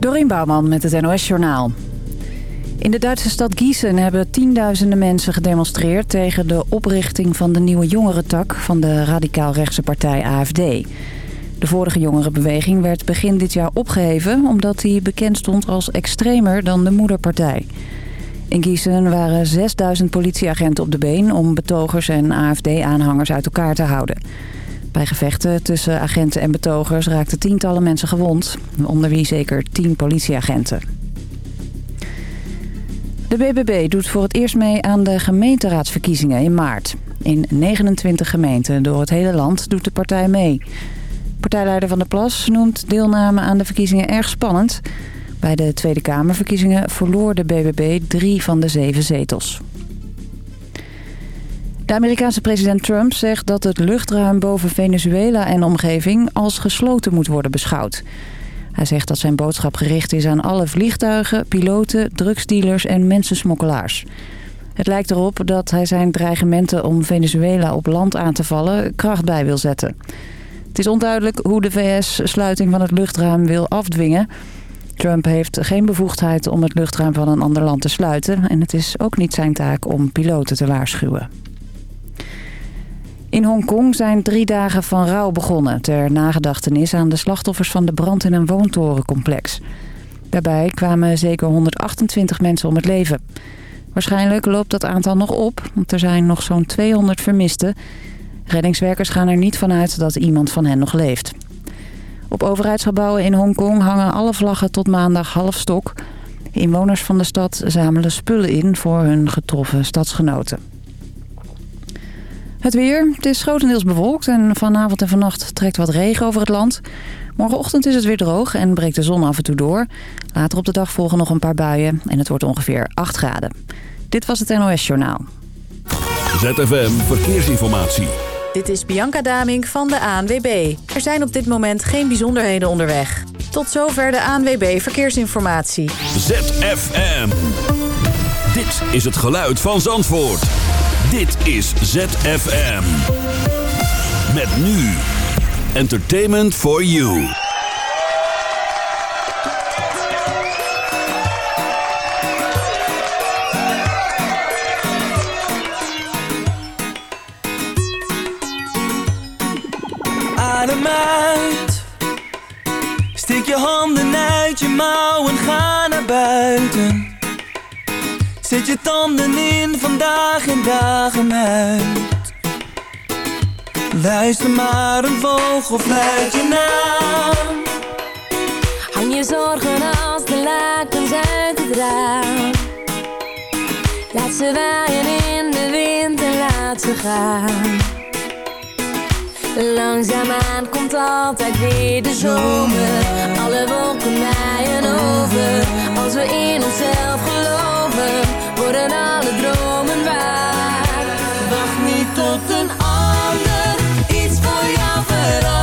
Dorien Bouwman met het NOS Journaal. In de Duitse stad Gießen hebben tienduizenden mensen gedemonstreerd... tegen de oprichting van de nieuwe jongerentak van de radicaal-rechtse partij AFD. De vorige jongerenbeweging werd begin dit jaar opgeheven... omdat die bekend stond als extremer dan de moederpartij. In Gießen waren 6000 politieagenten op de been... om betogers en AFD-aanhangers uit elkaar te houden... Bij gevechten tussen agenten en betogers raakten tientallen mensen gewond. Onder wie zeker tien politieagenten. De BBB doet voor het eerst mee aan de gemeenteraadsverkiezingen in maart. In 29 gemeenten door het hele land doet de partij mee. Partijleider Van der Plas noemt deelname aan de verkiezingen erg spannend. Bij de Tweede Kamerverkiezingen verloor de BBB drie van de zeven zetels. De Amerikaanse president Trump zegt dat het luchtruim boven Venezuela en omgeving als gesloten moet worden beschouwd. Hij zegt dat zijn boodschap gericht is aan alle vliegtuigen, piloten, drugsdealers en mensensmokkelaars. Het lijkt erop dat hij zijn dreigementen om Venezuela op land aan te vallen kracht bij wil zetten. Het is onduidelijk hoe de VS sluiting van het luchtruim wil afdwingen. Trump heeft geen bevoegdheid om het luchtruim van een ander land te sluiten... en het is ook niet zijn taak om piloten te waarschuwen. In Hongkong zijn drie dagen van rouw begonnen... ter nagedachtenis aan de slachtoffers van de brand in een woontorencomplex. Daarbij kwamen zeker 128 mensen om het leven. Waarschijnlijk loopt dat aantal nog op, want er zijn nog zo'n 200 vermisten. Reddingswerkers gaan er niet vanuit dat iemand van hen nog leeft. Op overheidsgebouwen in Hongkong hangen alle vlaggen tot maandag half stok. Inwoners van de stad zamelen spullen in voor hun getroffen stadsgenoten. Het weer. Het is grotendeels bewolkt en vanavond en vannacht trekt wat regen over het land. Morgenochtend is het weer droog en breekt de zon af en toe door. Later op de dag volgen nog een paar buien en het wordt ongeveer 8 graden. Dit was het NOS Journaal. ZFM Verkeersinformatie. Dit is Bianca Damink van de ANWB. Er zijn op dit moment geen bijzonderheden onderweg. Tot zover de ANWB Verkeersinformatie. ZFM. Dit is het geluid van Zandvoort. Dit is ZFM. Met nu. Entertainment for you. Adem uit. Steek je handen uit je mouwen, ga naar buiten. Zet je tanden in vandaag en dagen uit. Luister maar een vogel fluit je naam. Hang je zorgen als de lakens uit het raam. Laat ze waaien in de wind en laat ze gaan. Langzaamaan komt altijd weer de zomer. Alle wolken naaien over. Als we in onszelf geloven, worden alle dromen waar. Wacht niet tot een ander iets voor jou verandert.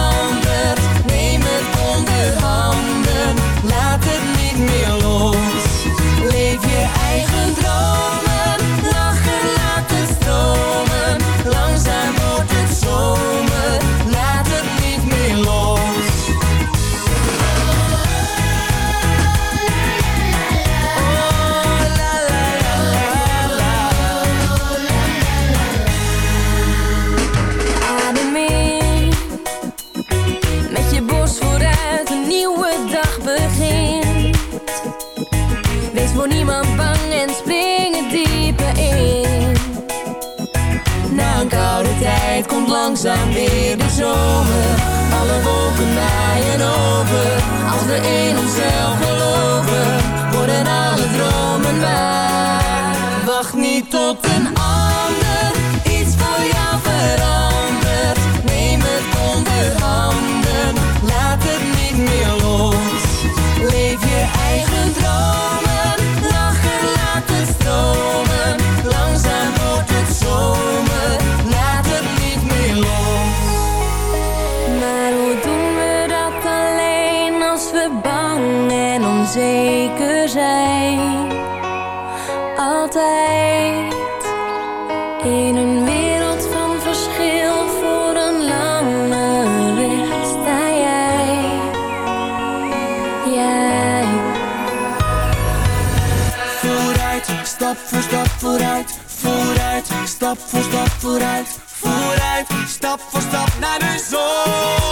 Stap naar de.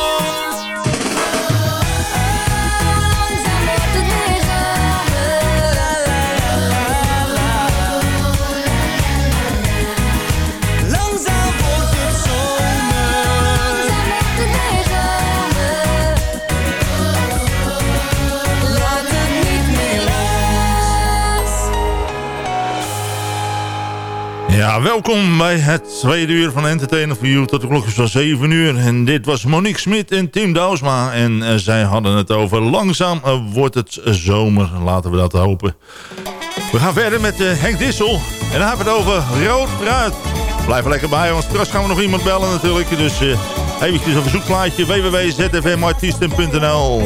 Welkom bij het tweede uur van Entertainer for You tot de klokjes van 7 uur. En dit was Monique Smit en Tim Douwsma. En uh, zij hadden het over langzaam uh, wordt het zomer. Laten we dat hopen. We gaan verder met uh, Henk Dissel. En dan hebben we het over rood fruit. Blijf er lekker bij, want straks gaan we nog iemand bellen natuurlijk. Dus eventjes een verzoekplaatje www.zfmartiesten.nl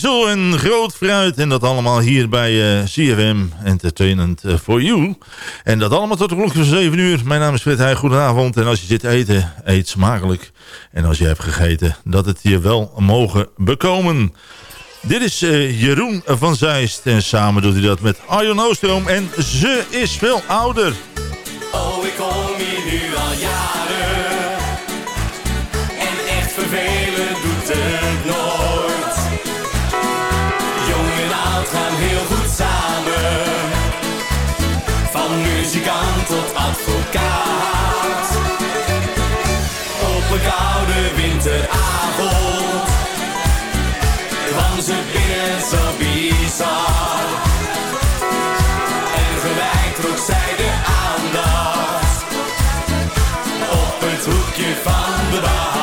Dissel en Groot Fruit. En dat allemaal hier bij uh, eh, CFM Entertainment uh, for You. En dat allemaal tot de klok van 7 uur. Mijn naam is Fred Heij, goedenavond. En als je zit eten, eet smakelijk. En als je hebt gegeten, dat het je wel mogen bekomen. Dit is uh, Jeroen van Zeist. En samen doet hij dat met Arjon Oostroom. En ze is veel ouder. Oh, ik kom hier nu al. En gelijk trok zij de aandacht op het hoekje van Arjen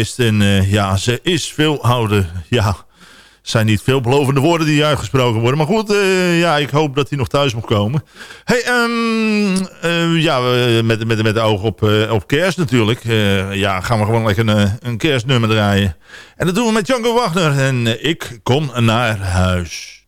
En eh, ja, ze is veel ouder. Ja, zijn niet veelbelovende woorden die uitgesproken worden. Maar goed, uh, ja, ik hoop dat hij nog thuis mag komen. Hey, um, ja, met, met, met de oog op, op kerst natuurlijk. ja, gaan we gewoon lekker een, een kerstnummer draaien. En dat doen we met Django Wagner. En ik kom naar huis.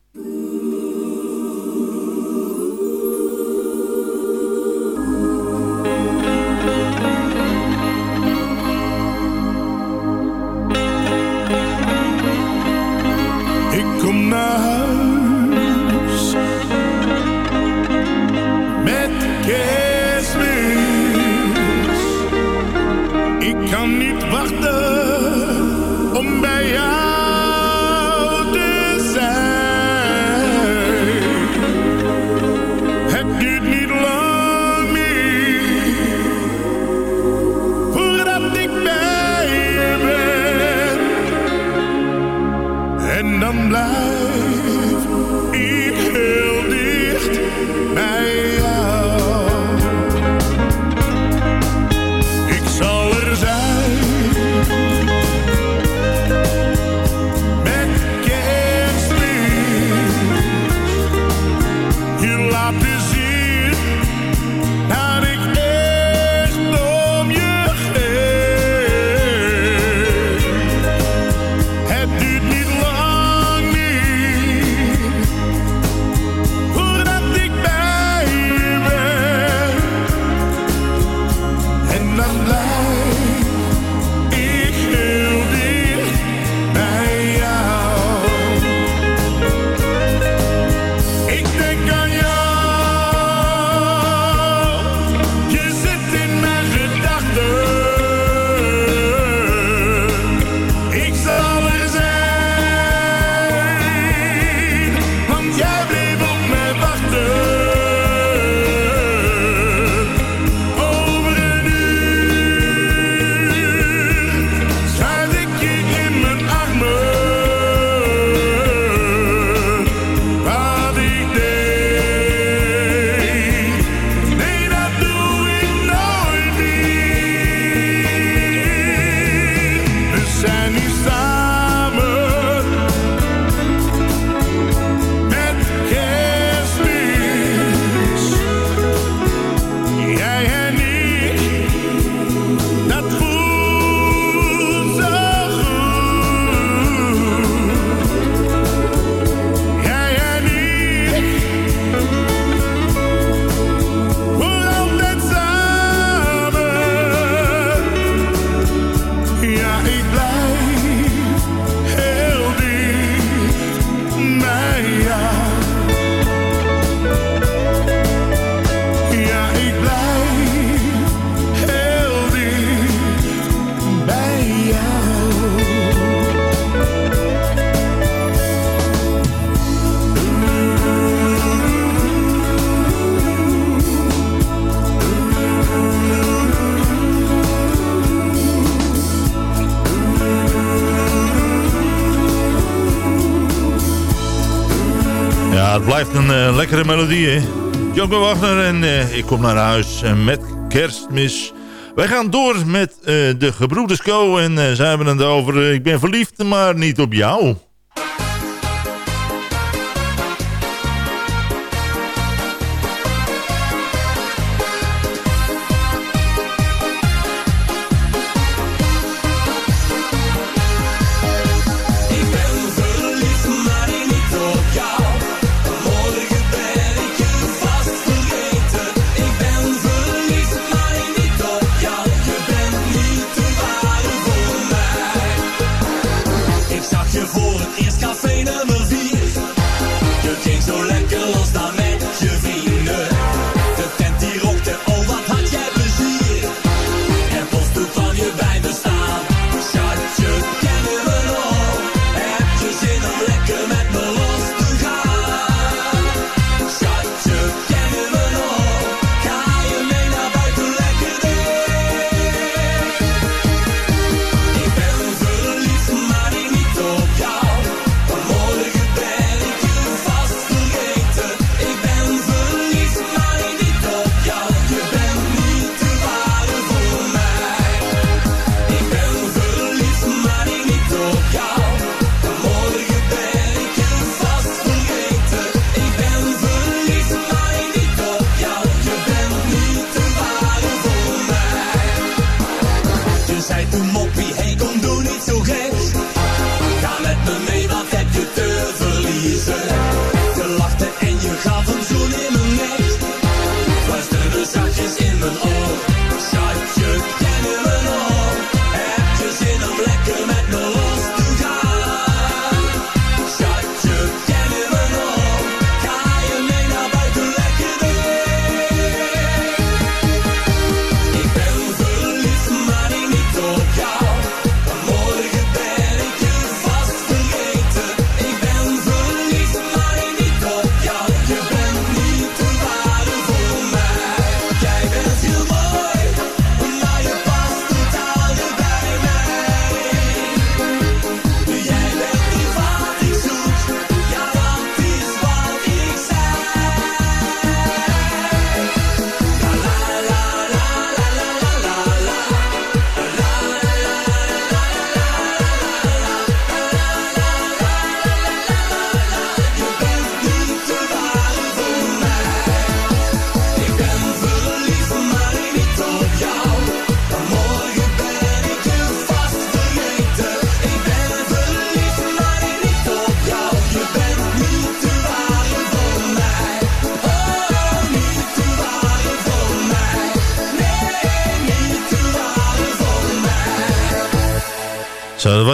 Blijft een uh, lekkere melodie, hè? Django Wagner en uh, ik kom naar huis uh, met kerstmis. Wij gaan door met de gebroeders Co. En zij hebben het over... ik ben verliefd, maar niet op jou.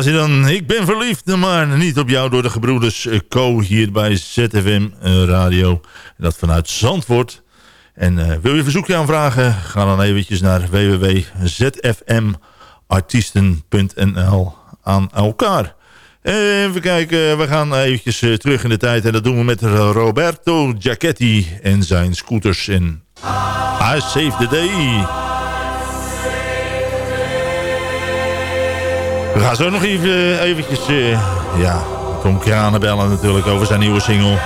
Dan. Ik ben verliefd, maar niet op jou door de gebroeders Co. hier bij ZFM eh, Radio. Dat vanuit Zandvoort. En uh, wil je verzoekje aanvragen? Ga dan eventjes naar www.zfmartiesten.nl aan elkaar. Even kijken, we gaan eventjes terug in de tijd. En dat doen we met Roberto Giacchetti en zijn scooters in I Save the Day. We gaan zo nog even eventjes, uh, ja, Tom Kranen bellen natuurlijk over zijn nieuwe single.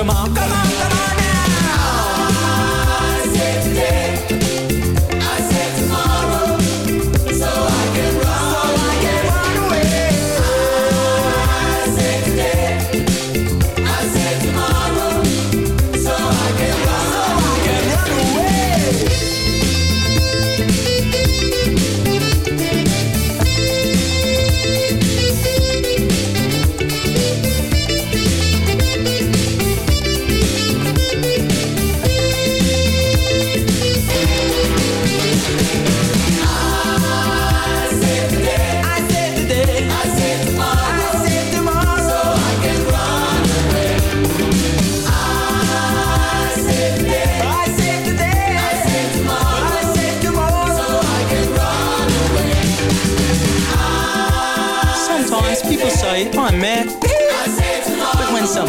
Come on,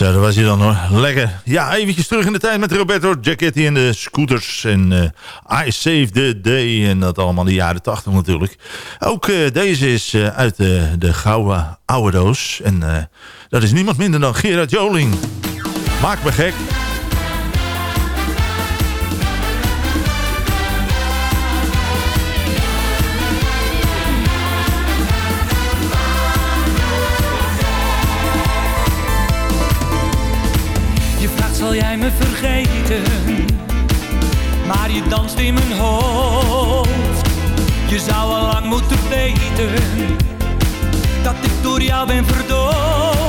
Zo, dat was hij dan hoor. Lekker. Ja, eventjes terug in de tijd met Roberto Giacchetti en de scooters. En uh, I Save the Day. En dat allemaal in de jaren 80 natuurlijk. Ook uh, deze is uh, uit de gouden oude doos. En dat is niemand minder dan Gerard Joling. Maak me gek. Zal jij me vergeten. Maar je danst in mijn hoofd. Je zou al lang moeten weten dat ik door jou ben verdoofd.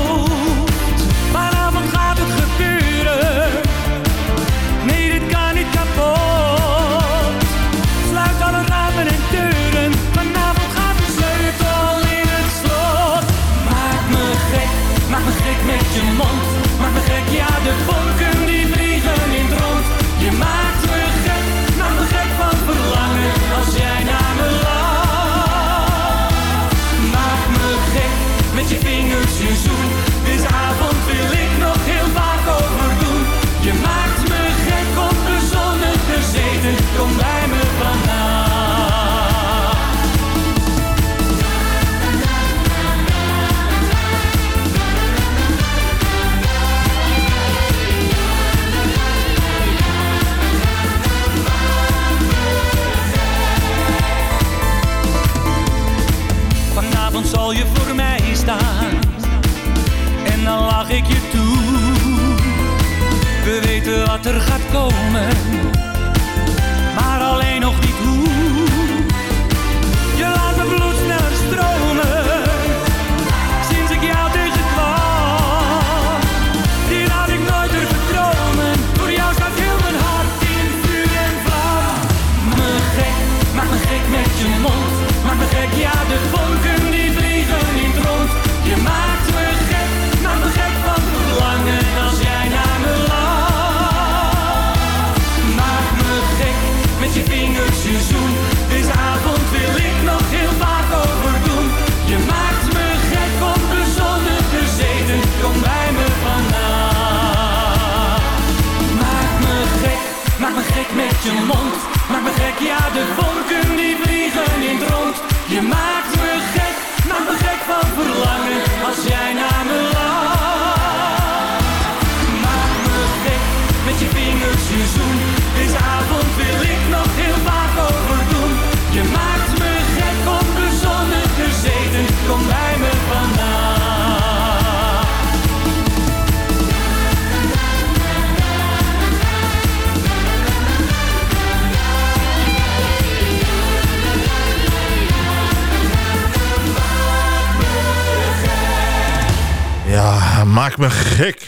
maak me gek.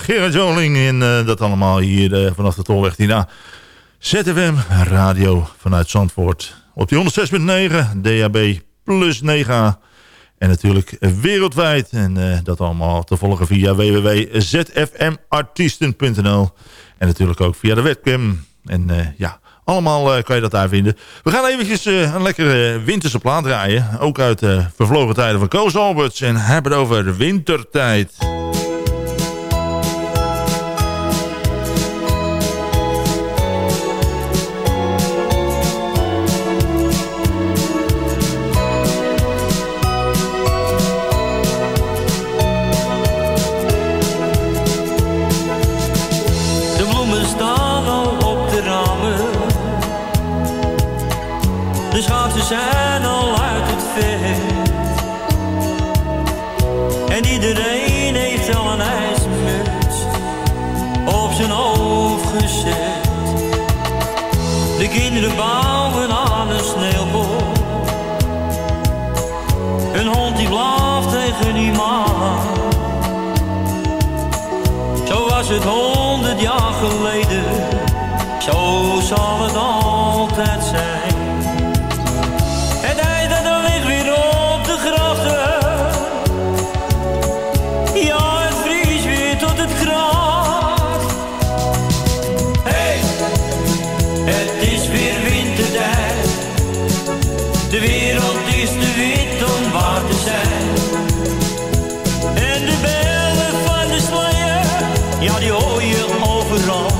Gerard Joling en eh, dat allemaal hier eh, vanaf de Tolweg Hierna ZFM Radio vanuit Zandvoort. Op die 106.9, DAB plus 9 En natuurlijk wereldwijd. En eh, dat allemaal te volgen via www.zfmartiesten.nl. En natuurlijk ook via de webcam. En ja, allemaal kan je dat daar vinden. We gaan eventjes een lekkere winterse plaat draaien. Ook uit de vervlogen tijden van Koos Alberts. En hebben het over de wintertijd. ja die hoor je overal.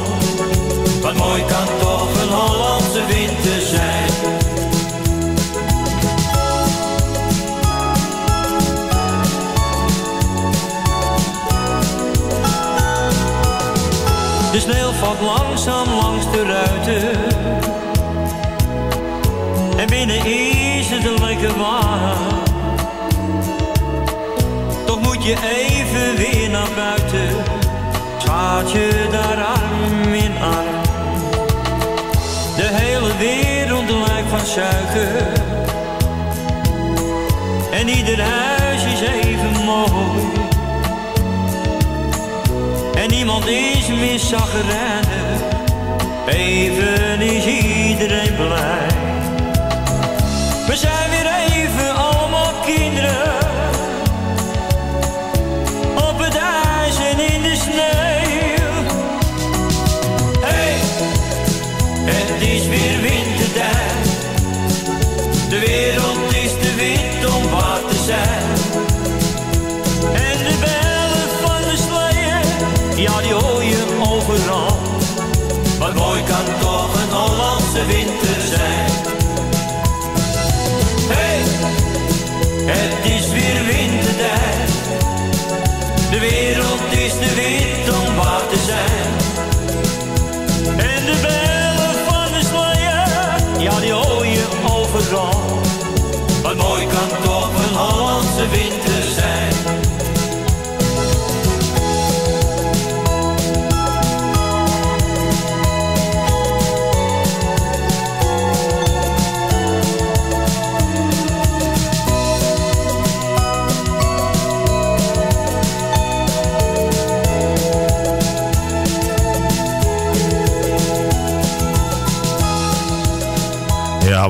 Wat mooi kan toch een Hollandse winter zijn. De sneeuw valt langzaam langs de ruiten. En binnen is het lekker warm. Toch moet je even weer naar buiten had je daar arm in arm. De hele wereld lijkt van suiker. En ieder huis is even mooi. En niemand is meer zagrijnig. Even is iedereen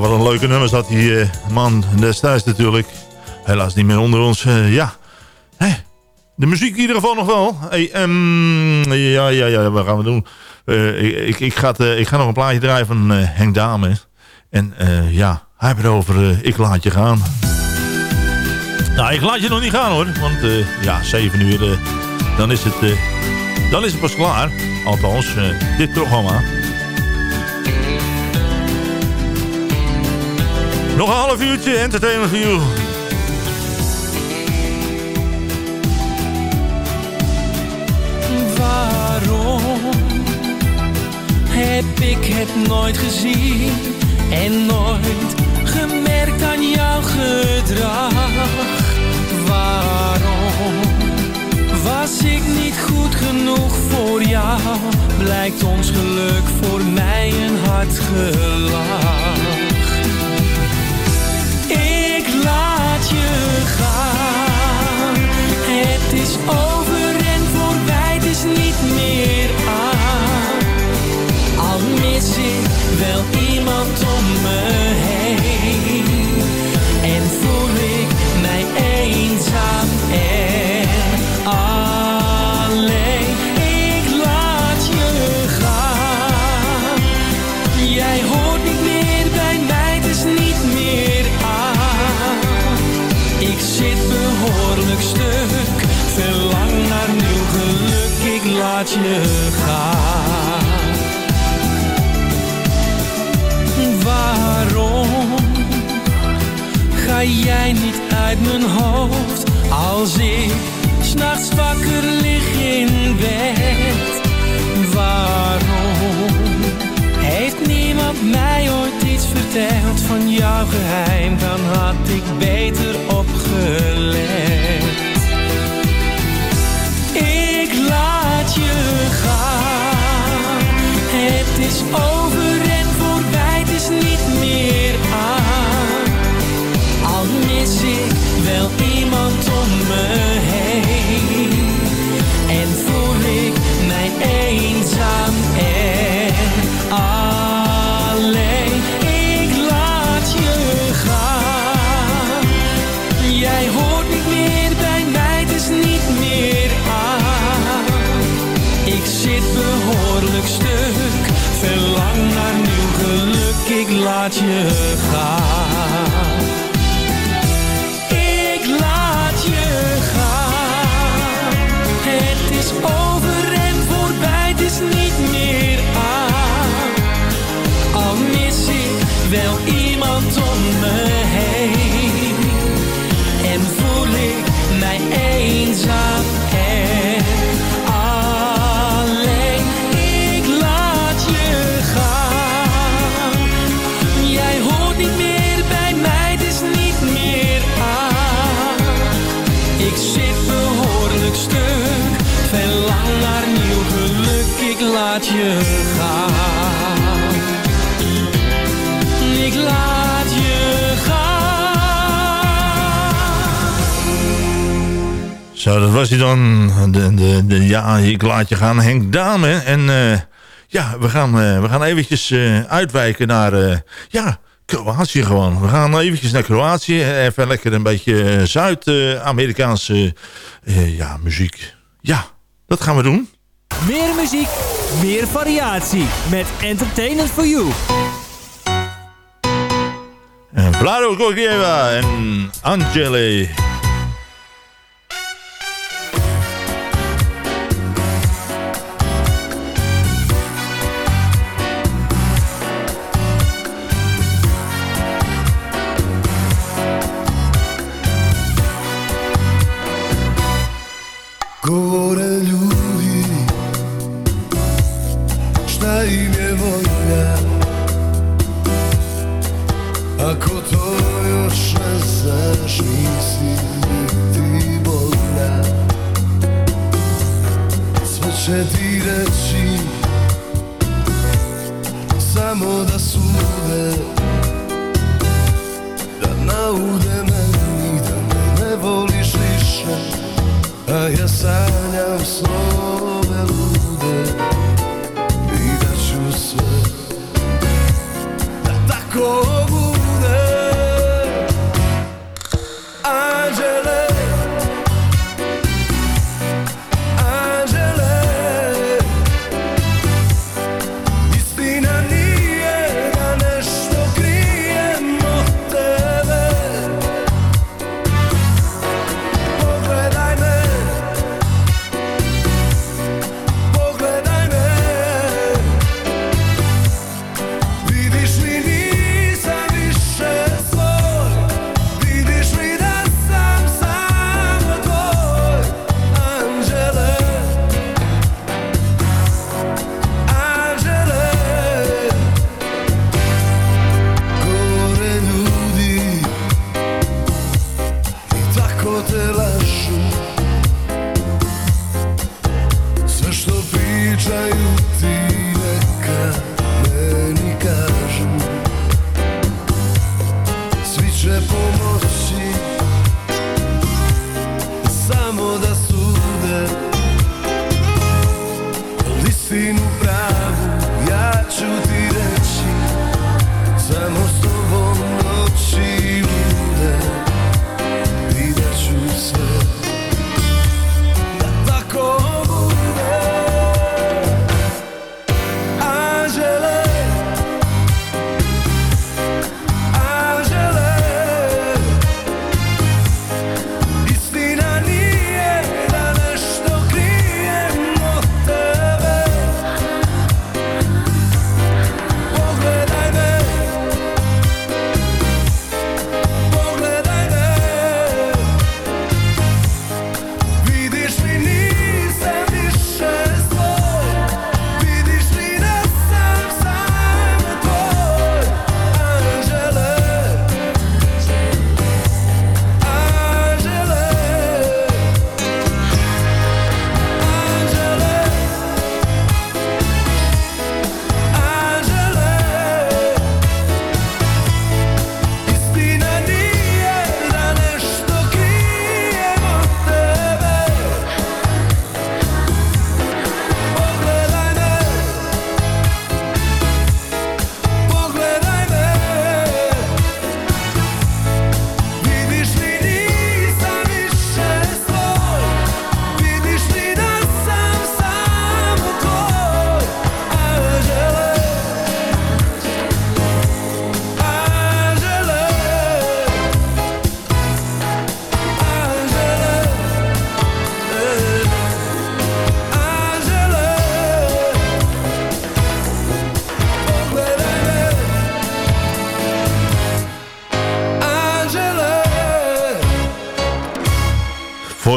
wat een leuke nummers zat die uh, man destijds natuurlijk. Helaas niet meer onder ons. Uh, ja, de muziek in ieder geval nog wel. Hey, um, ja, ja, ja, wat gaan we doen? Uh, ik, ik, ga ik ga nog een plaatje draaien van Henk Dame. En ja, hij heeft het over Ik laat je gaan. Nou, ik laat je nog niet gaan hoor. Want ja, 7 uur, dan, is het, dan is het pas klaar. Althans, dit programma. Nog een half uurtje entertainment you. Waarom heb ik het nooit gezien en nooit gemerkt aan jouw gedrag? Waarom was ik niet goed genoeg voor jou? Blijkt ons geluk voor mij een hard gelach. Wel iemand om me Waarom ga jij niet uit mijn hoofd, als ik s'nachts wakker lig in bed? Waarom heeft niemand mij ooit iets verteld van jouw geheim? Dan had ik beter opgelet. Je gaan. Het is over je Zo, dat was hij dan. De, de, de, ja, ik laat je gaan. Henk Dame. En uh, ja, we gaan, uh, we gaan eventjes uh, uitwijken naar... ja, Kroatië gewoon. We gaan eventjes naar Kroatië. Even lekker een beetje Zuid-Amerikaanse ja, muziek. Ja, dat gaan we doen. Meer muziek, meer variatie. Met Entertainment for You. En Vlado Gorgieva en Angele. A ja sanjam snove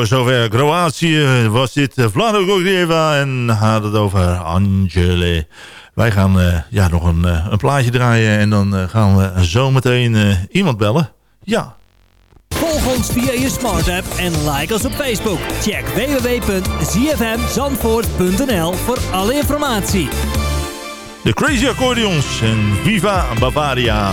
Zover Kroatië was dit Vlado Gordieva en had het over Angele. Wij gaan eh, ja, nog een, eh, een plaatje draaien en dan eh, gaan we zo meteen eh, iemand bellen. Ja, Volg ons via je smart app en like ons op Facebook. Check www.zfmzandvoort.nl voor alle informatie. de Crazy Accordions en Viva Bavaria.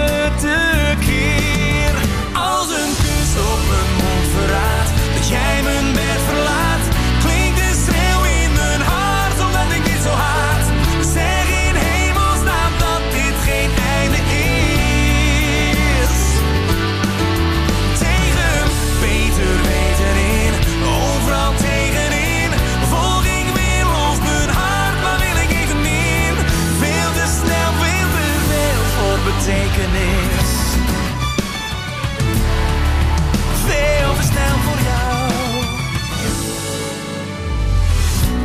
betekenis. Veel te snel voor jou.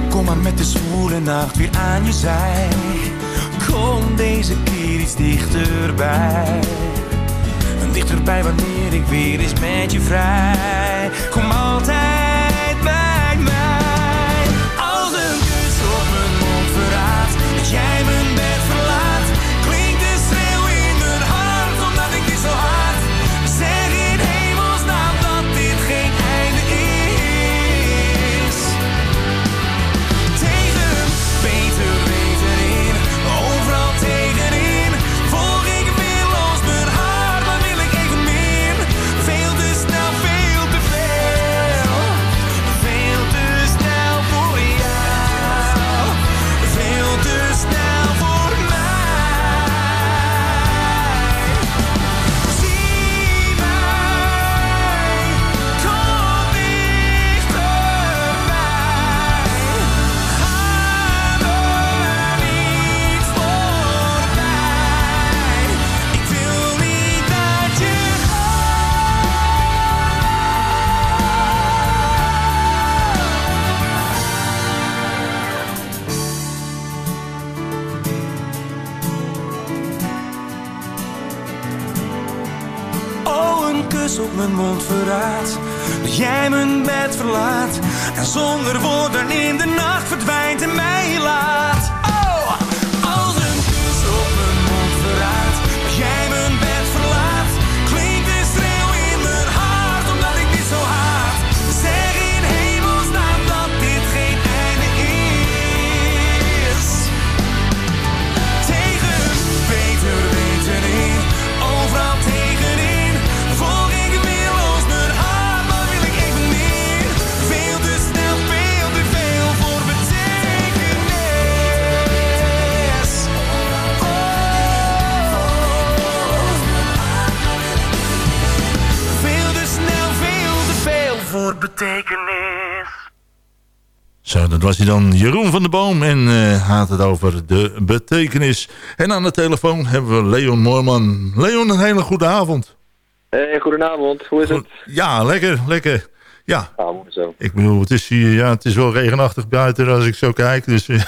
Kom maar met de zwoele nacht weer aan je zij. Kom deze keer iets dichterbij. Dichterbij wanneer ik weer eens met je vrij. Kom altijd was hij dan, Jeroen van der Boom. En eh had het over de betekenis. En aan de telefoon hebben we Leon Moorman. Leon, een hele goede avond. Hey, goedenavond. Hoe is het? Ja, lekker, lekker. Ja, Ah, zo. ik bedoel, het is, hier, ja, het is wel regenachtig buiten als ik zo kijk. Dus eh,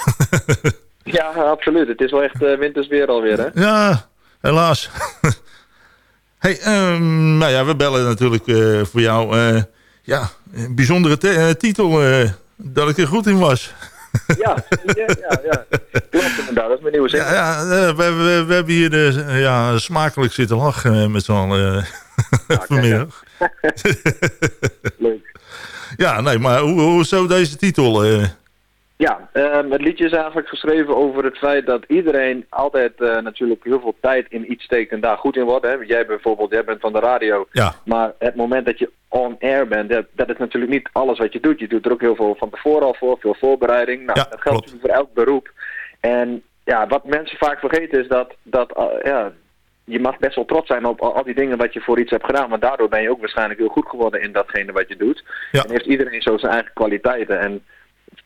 Ja, absoluut. Het is wel echt uh, wintersweer alweer, hè? ja, helaas. hey, ehm, nou ja, we bellen natuurlijk eh, voor jou. eh, ja, een bijzondere te- eh, titel eh, dat ik er goed in was. Ja, ja, ja, ja. Klopt inderdaad. Dat is mijn nieuwe zin. Ja, ja eh, we, we, we hebben hier eh, ja, smakelijk zitten lachen eh, met z'n allen eh, vanmiddag. Leuk. Ja, nee, maar hoe, hoe zo deze titel? Ja, ehm, het liedje is eigenlijk geschreven over het feit dat iedereen altijd eh, natuurlijk heel veel tijd in iets steekt en daar goed in wordt. Hè? Jij bijvoorbeeld, jij bent van de radio. Ja. Maar het moment dat je on air bent, dat, dat is natuurlijk niet alles wat je doet. Je doet er ook heel veel van tevoren al voor, veel voorbereiding. Nou, dat geldt natuurlijk voor elk beroep. En ja, wat mensen vaak vergeten is dat, dat eh, ja, je mag best wel trots zijn op al, die dingen wat je voor iets hebt gedaan. Maar daardoor ben je ook waarschijnlijk heel goed geworden in datgene wat je doet. En heeft iedereen zo zijn eigen kwaliteiten. En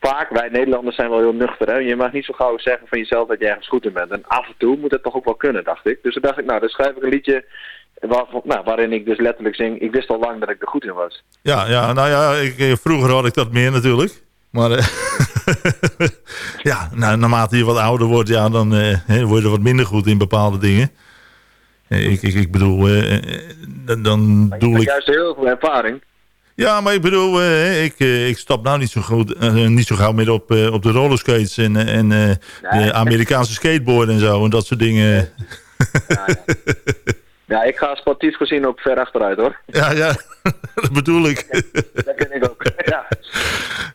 vaak, wij Nederlanders zijn wel heel nuchter. Hè? Je mag niet zo gauw zeggen van jezelf dat je ergens goed in bent. En af en toe moet het toch ook wel kunnen, dacht ik. Dus toen dacht ik, nou, dan schrijf ik een liedje waar, nou, waarin ik dus letterlijk zing... Ik wist al lang dat ik er goed in was. Ja, ja, nou ja, ik, eh, vroeger had ik dat meer natuurlijk. Maar eh, ja, nou, naarmate je wat ouder wordt, ja, dan eh, word je er wat minder goed in bepaalde dingen. Ik, ik, ik bedoel, eh, eh, dan, dan hebt ik... juist heel veel ervaring. Ja, maar ik bedoel, eh, ik, eh, ik stap nou niet zo, goed, eh, niet zo gauw meer op, op de rollerskates en, en de Amerikaanse skateboard en zo en dat soort dingen. Ja, ik ga sportief gezien op ver achteruit hoor. Ja, ja, dat bedoel ik. Dat ken ik ook. Ja,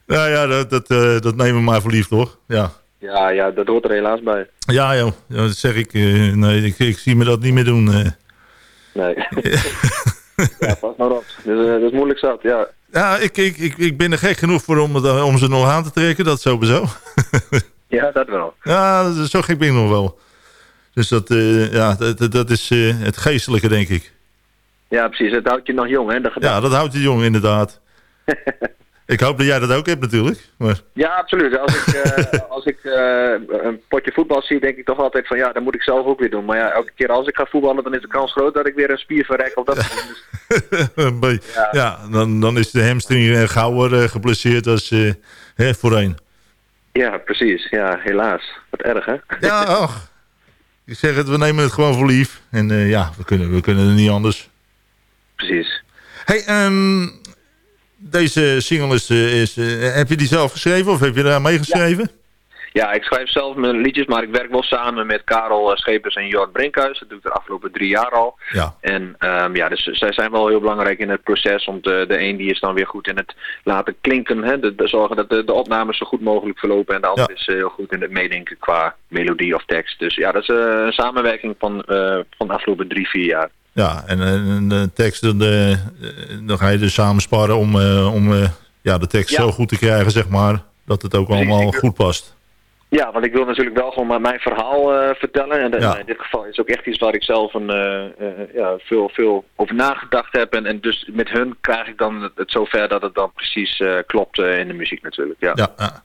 Nou ja, dat, dat, dat nemen we maar voor lief, toch? Ja. ja, ja dat hoort er helaas bij. Ja, joh, ja, dat zeg ik. nee, ik, ik zie me dat niet meer doen. Nee. ja, pas maar op. Dus, eh, dat is moeilijk zat, ja. Ja, ik, ik, ik, ik ben er gek genoeg voor om, het- om ze nog aan te trekken, dat sowieso. Ja, dat wel. Ja, dat zo gek ben ik nog wel. Dus dat, eh, ja, dat, dat- dat is eh, het geestelijke, denk ik. Ja, precies. Het houdt je nog jong, hè? Ja, dat houdt je jong, inderdaad. ik hoop dat jij dat ook hebt, natuurlijk. Maar, Ja, absoluut. Als ik, eh, als ik eh, een potje voetbal zie, denk ik toch altijd van ja, dat moet ik zelf ook weer doen. Maar ja, elke keer als ik ga voetballen, dan is de kans groot dat ik weer een spier verrek of dat. Dus, maar ja, dan, dan is de hamstring eh, gauwer eh, geblesseerd als hè, voorheen. ja, precies. Ja, helaas. Wat erg, hè? Ja, ach. Ik zeg het, we nemen het gewoon voor lief. En ja, we kunnen, we kunnen er niet anders. Precies. Hey, ehm, deze single is... eh, is eh, heb je die zelf geschreven of heb je daar meegeschreven? Ja, ik schrijf zelf mijn liedjes, maar ik werk wel samen met Karel eh, Schepers en Jort Brinkhuis. Dat doe ik de afgelopen drie jaar al. Ja. En ehm, ja, dus zij zijn wel heel belangrijk in het proces. Om de, de een die is dan weer goed in het laten klinken. Hè, de, de zorgen dat de, de opnames zo goed mogelijk verlopen. En de ander is heel goed in het meedenken qua melodie of tekst. Dus ja, dat is een samenwerking van, van de afgelopen drie, vier jaar. Ja, en, en de tekst, dan, eh, dan ga je dus samen sparren om, eh, om eh, ja, de tekst Ja. zo goed te krijgen, zeg maar. Dat het ook allemaal goed past. Ja, want ik wil natuurlijk wel gewoon maar mijn verhaal vertellen. En dat- Ja. in dit geval is ook echt iets waar ik zelf een, ja, veel, veel over nagedacht heb. En, en dus met hun krijg ik dan het, het zover dat het dan precies klopt in de muziek natuurlijk. Ja, Ja.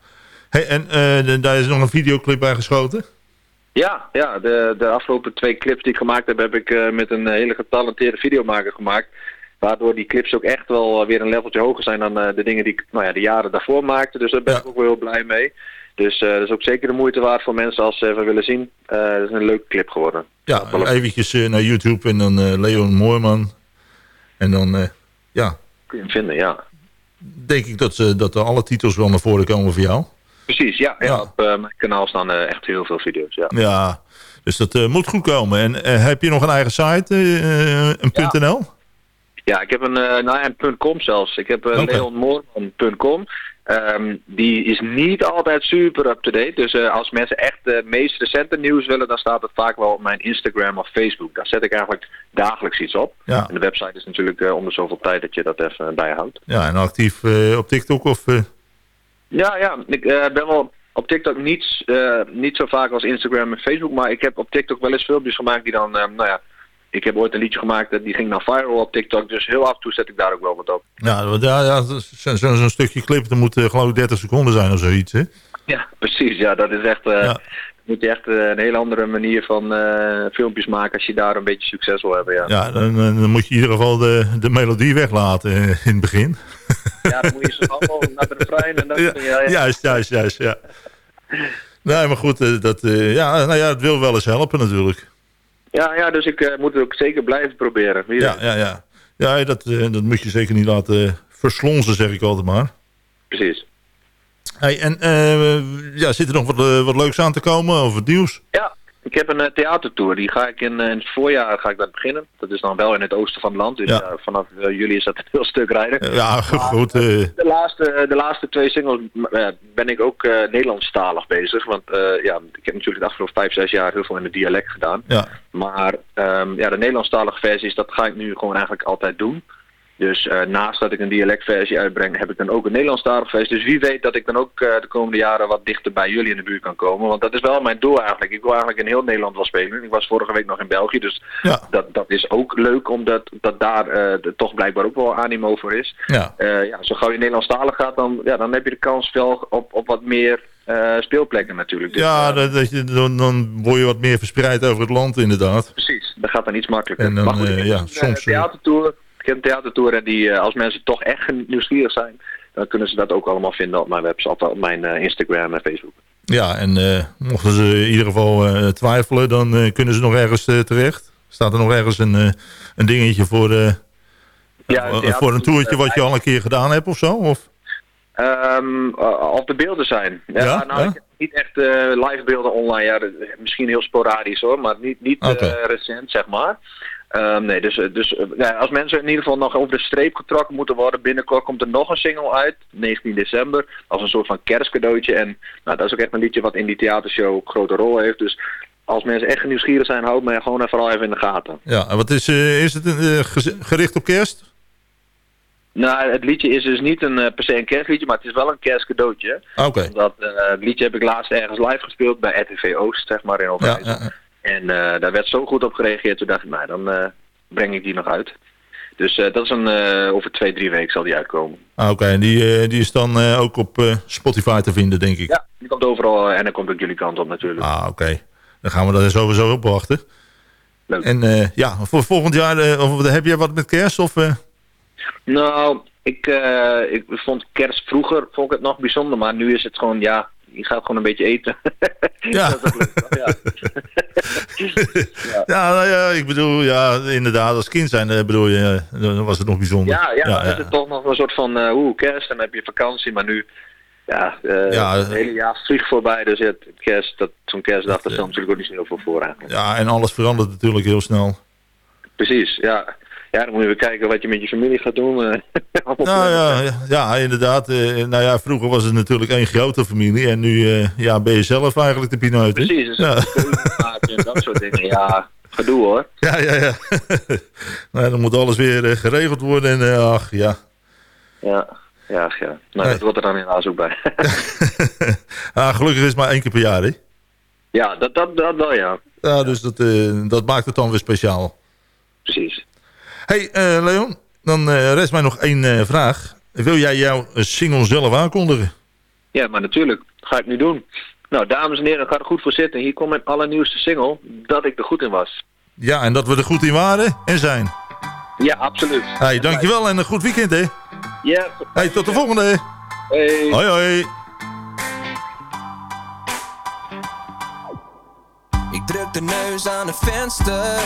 Hey, en daar is nog een videoclip bij geschoten? Ja, ja de, de afgelopen twee clips die ik gemaakt heb, heb ik eh, met een hele getalenteerde videomaker gemaakt. Waardoor die clips ook echt wel eh, weer een leveltje hoger zijn dan eh, de dingen die ik nou ja, de jaren daarvoor maakte. Dus daar ben ik ook wel heel blij mee. Dus eh, dat is ook zeker de moeite waard voor mensen als ze even willen zien. Eh het is een leuke clip geworden. Ja, eventjes eh, naar YouTube en dan eh, Leon Moorman. En dan, eh, ja, Kun je hem vinden, ja. denk ik dat, ze, dat alle titels wel naar voren komen voor jou. Precies, ja. ja. Op eh, mijn kanaal staan eh, echt heel veel video's, ja. Ja, dus dat eh, moet goed komen. En heb je nog een eigen site, een .nl? Ja, ik heb een, nou ja, een .com zelfs. Ik heb Oké. leonmoorman.com. Ehm, die is niet altijd super up-to-date. Dus als mensen echt het meest recente nieuws willen, dan staat het vaak wel op mijn Instagram of Facebook. Daar zet ik eigenlijk dagelijks iets op. Ja. En de website is natuurlijk om de zoveel tijd dat je dat even bijhoudt. Ja, en actief op TikTok of... Ja, ja. Ik eh, ben wel op TikTok niet, eh, niet zo vaak als Instagram en Facebook. Maar ik heb op TikTok wel eens filmpjes gemaakt die dan, eh, nou ja... Ik heb ooit een liedje gemaakt, eh, die ging dan viral op TikTok. Dus heel af en toe zet ik daar ook wel wat op. ja, want ja, ja zo'n zo, zo'n stukje clip, dat moet geloof ik 30 seconden zijn of zoiets, hè? Ja, precies. Ja, dat is echt... moet je echt eh, een hele andere manier van eh, filmpjes maken als je daar een beetje succes wil hebben, ja. Ja, dan, dan moet je in ieder geval de, de melodie weglaten eh, in het begin. Ja, dan moet je gauw mogelijk naar de refrein en dan... Ja, Ja, ja. Juist, juist, juist, ja. Nee, maar goed, eh, dat, eh, ja, nou ja, het wil wel eens helpen natuurlijk. Ja, ja, dus ik eh, moet het ook zeker blijven proberen. Wie Ja, ja, ja. Ja, dat, eh, dat moet je zeker niet laten verslonzen, zeg ik altijd maar. Precies. Hey, en eh, ja, zit er nog wat, eh, wat leuks aan te komen of wat nieuws? Ja, ik heb een eh, theatertour. Die ga ik in, in het voorjaar ga ik dat beginnen. Dat is dan wel in het oosten van het land. Dus Ja. vanaf juli is dat een heel stuk rijden. Ja, goed. De laatste, de laatste twee singles ben ik ook Nederlandstalig bezig. Want ja, ik heb natuurlijk de afgelopen vijf, zes jaar heel veel in het dialect gedaan. ja. Maar ehm, ja, de Nederlandstalige versies, dat ga ik nu gewoon eigenlijk altijd doen. Dus eh, naast dat ik een dialectversie uitbreng, heb ik dan ook een Nederlandstalige versie. Dus wie weet dat ik dan ook eh, de komende jaren wat dichter bij jullie in de buurt kan komen. Want dat is wel mijn doel eigenlijk. Ik wil eigenlijk in heel Nederland wel spelen. Ik was vorige week nog in België, dus Ja. dat, dat is ook leuk, omdat dat daar eh, toch blijkbaar ook wel animo voor is. Ja. Ja, zo gauw je Nederlandstalig gaat, dan, ja, dan heb je de kans wel op, op wat meer speelplekken natuurlijk. Dus, Ja, dat, dat je, dan, dan word je wat meer verspreid over het land inderdaad. Precies, dat gaat dan iets makkelijker. En dan, maar goed, ja, soms, theatertour. Ik heb een theatertour en die, eh, als mensen toch echt nieuwsgierig zijn, dan kunnen ze dat ook allemaal vinden op mijn website, op mijn eh, Instagram en Facebook. Ja, en eh, mochten ze in ieder geval twijfelen, dan kunnen ze nog ergens terecht. Staat er nog ergens een, een dingetje voor, Ja, voor een toertje wat je al een keer gedaan hebt of zo? Of? Ehm, uh, als de beelden zijn. Ja, Ja? nou, Ja? ik heb niet echt eh, live beelden online. Ja, misschien heel sporadisch hoor, maar niet, niet recent, zeg maar. Ehm, nee, dus, eh, dus eh, ja, als mensen in ieder geval nog over de streep getrokken moeten worden, binnenkort komt er nog een single uit, 19 december, als een soort van kerstcadeautje. En nou, dat is ook echt een liedje wat in die theatershow een grote rol heeft. Dus als mensen echt nieuwsgierig zijn, houd mij gewoon vooral even in de gaten. Ja, en wat is, eh, is het gericht op kerst? Nou, het liedje is dus niet een, per se een kerstliedje, maar het is wel een kerstcadeautje. Oké. Eh, het liedje heb ik laatst ergens live gespeeld bij RTV Oost, zeg maar, in Overijssel. ja. En eh, daar werd zo goed op gereageerd, toen dacht ik, nou, dan eh, breng ik die nog uit. Dus eh, dat is een, over twee, drie weken zal die uitkomen. Ah, Oké, en die, die is dan ook op Spotify te vinden, denk ik. Ja, die komt overal en dan komt ook jullie kant op natuurlijk. Ah, oké. Dan gaan we daar sowieso op wachten. Leuk. En ja, voor volgend jaar, of, heb jij wat met kerst? Of? Nou, ik, ik vond kerst vroeger vond ik het nog bijzonder, maar nu is het gewoon, ja, je gaat gewoon een beetje eten. Ja. Dat is leuk, ja. Ja, nou ja, ik bedoel, ja, inderdaad, als kind zijn, eh, bedoel je, eh, dan was het nog bijzonder. Ja, ja, dan is het toch nog een soort van, eh oeh, kerst, dan heb je vakantie, maar nu, ja, Ja, het hele jaar vliegt voorbij, dus het kerst, dat, zo'n kerstdag, daar stelt natuurlijk ook niet zo heel veel voor. Ja, en alles verandert natuurlijk heel snel. Precies, ja. Ja, dan moet je weer kijken wat je met je familie gaat doen. eh. Nou ja, ja, ja, inderdaad. eh, nou ja, vroeger was het natuurlijk één grote familie. En nu eh, ja, ben je zelf eigenlijk de pineut. Precies, dus Ja. maken dat soort dingen. Ja, gedoe hoor. Ja, ja, ja. nou, dan moet alles weer geregeld worden. En ach, ja. Ja, ja, ja. Nou, dat wordt er dan helaas ook bij. ah, gelukkig is het maar één keer per jaar, hè? ja, dat, dat, dat wel, ja. Ja, dus dat, dat maakt het dan weer speciaal. Precies. Hey, eh, Leon. Dan eh, rest mij nog één eh, vraag. Wil jij jouw single zelf aankondigen? Ja, maar natuurlijk. Ga ik nu doen. Nou, dames en heren, ga er goed voor zitten. Hier komt mijn allernieuwste single, Dat ik er goed in was. Ja, en dat we er goed in waren en zijn. Ja, absoluut. Hey, dankjewel en een goed weekend, hè? Ja. Hey, tot de volgende. Hey. Hoi, hoi. Ik druk de neus aan het venster.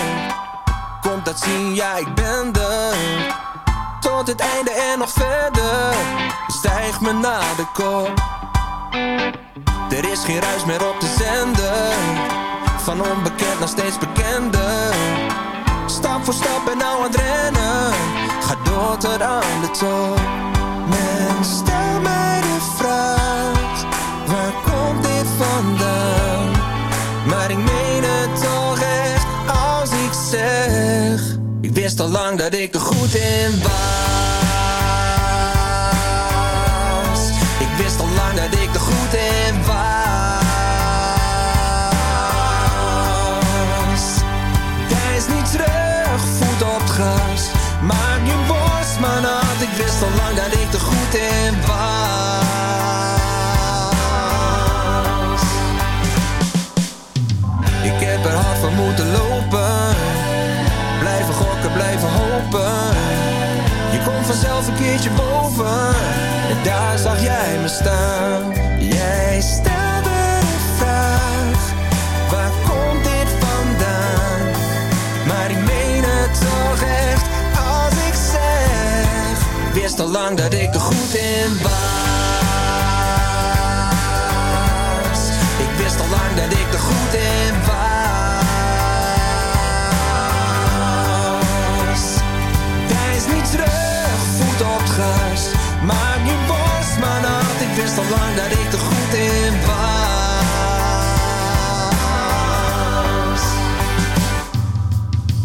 Komt dat zien, ja, ik ben er. Tot het einde en nog verder. Stijg me naar de kop. Er is geen ruis meer op de zender. Van onbekend naar steeds bekender. Stap voor stap en nou aan het rennen. Ga door tot aan de top. Men, stel mij wist al lang dat ik er goed in was Jij stelde de vraag Waar komt dit vandaan? Maar ik meen het toch echt Als ik zeg wist al lang dat ik er goed in was. Ik wist al lang dat ik er goed in was Ik wist al lang dat ik er goed in was.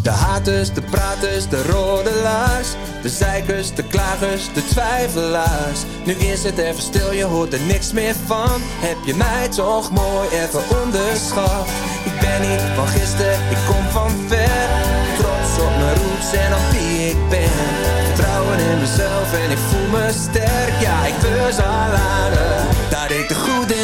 De haters, de praters, de rodelaars De zeikers, de klagers, de twijfelaars. Nu is het even stil, je hoort er niks meer van. Heb je mij toch mooi even onderschat? Ik ben niet van gisteren, ik kom van ver. Trots op mijn roots en op wie ik ben In mezelf en ik voel me sterk. Ja, ik beurs al laden Dat ik er goed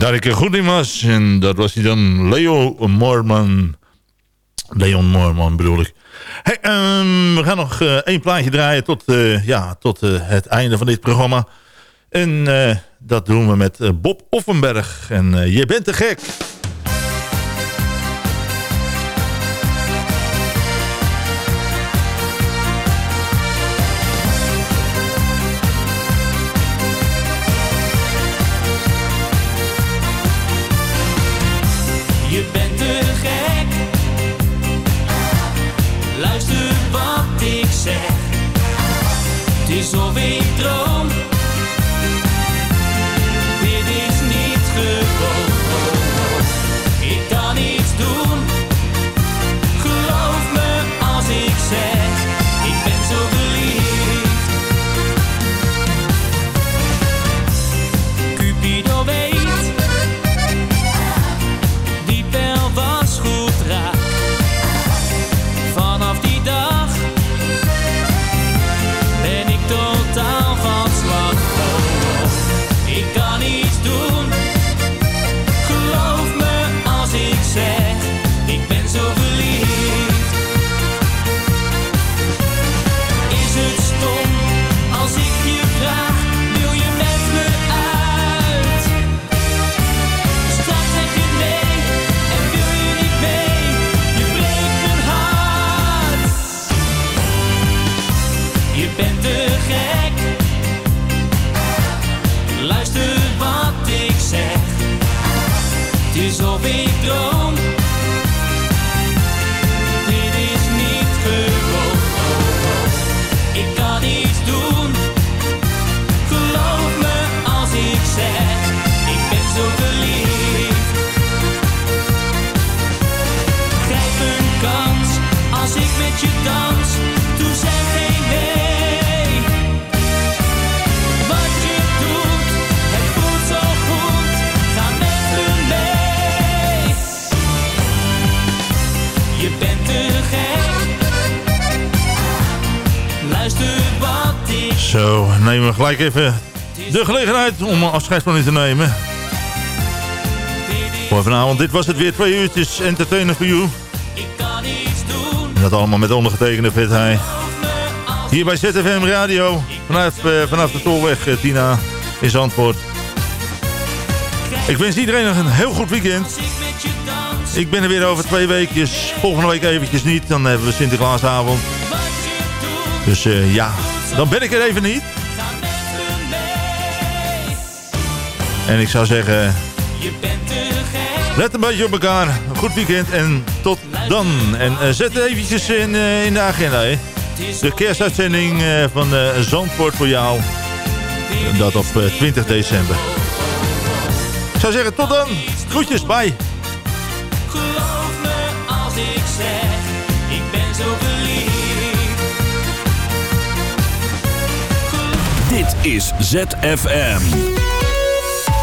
Daar ik er goed in was. En dat was hij dan Leo Moorman. Leon Moorman bedoel ik. Hey, um, we gaan nog uh, één plaatje draaien tot, uh, ja, tot uh, het einde van dit programma. En dat doen we met Bob Offenberg. En Je bent te gek. Gelijk even de gelegenheid om afscheid van u te nemen. Voor vanavond, dit was het weer twee uurtjes Entertainer doen. En dat allemaal met ondergetekende Vet Hij. Hier bij ZFM Radio, vanaf, eh, vanaf de Tolweg eh, Tina in Zandvoort. Ik wens iedereen nog een heel goed weekend. Ik ben er weer over twee weekjes. Volgende week eventjes niet, dan hebben we Sinterklaasavond. Dus eh, ja, dan ben ik er even niet. En ik zou zeggen, let een beetje op elkaar. Een goed weekend en tot dan. En eh, zet eventjes in, eh, in de agenda. Hè. De kerstuitzending eh, van Zandvoort voor jou. Dat op eh, 20 december. Ik zou zeggen, tot dan. Groetjes, bye. Geloof me als ik zeg, ik ben zo verliefd. Dit is ZFM.